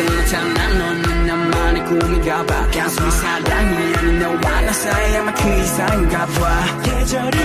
들렸잖아. 너는 나만의 꿈인가 봐. 단순히 사랑이 아닌 너와 나 사이야만 그 이상인가 봐. 계절이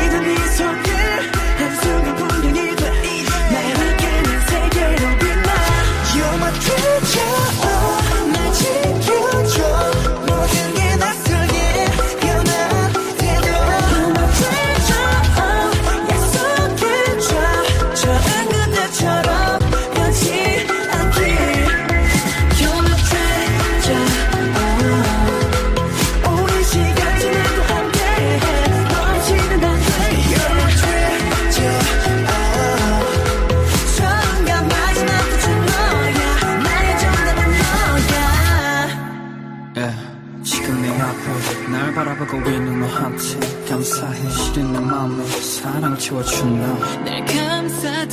지금 내 앞에 날 바라보고 있는 너한테 감사해. 시린 내 맘에 사랑 채워준 너날 감싸던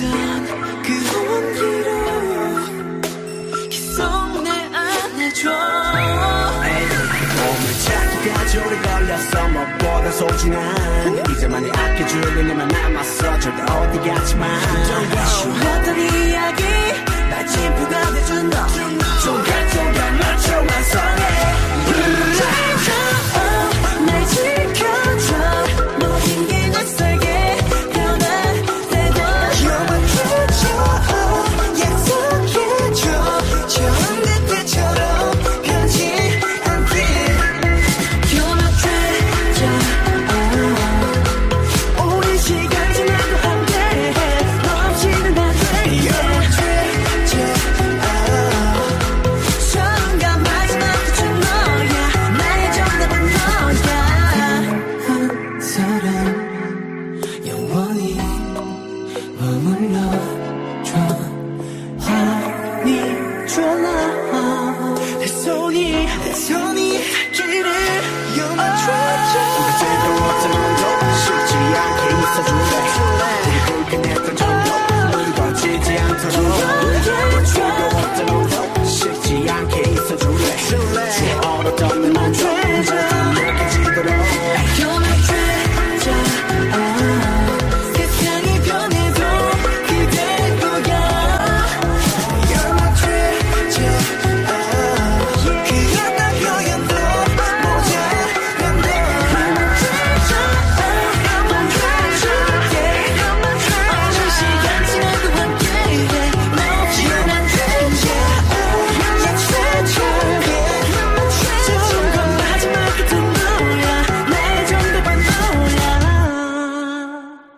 그 온기로 계속 내 안아줘. 몸을 찾기까지 오래 걸렸어 무엇보다 소중한. 이제만이 아껴줄 내만 남았어. 절대 어디 가지마 그때도 어떤 도 쉽지 않게 있어줄래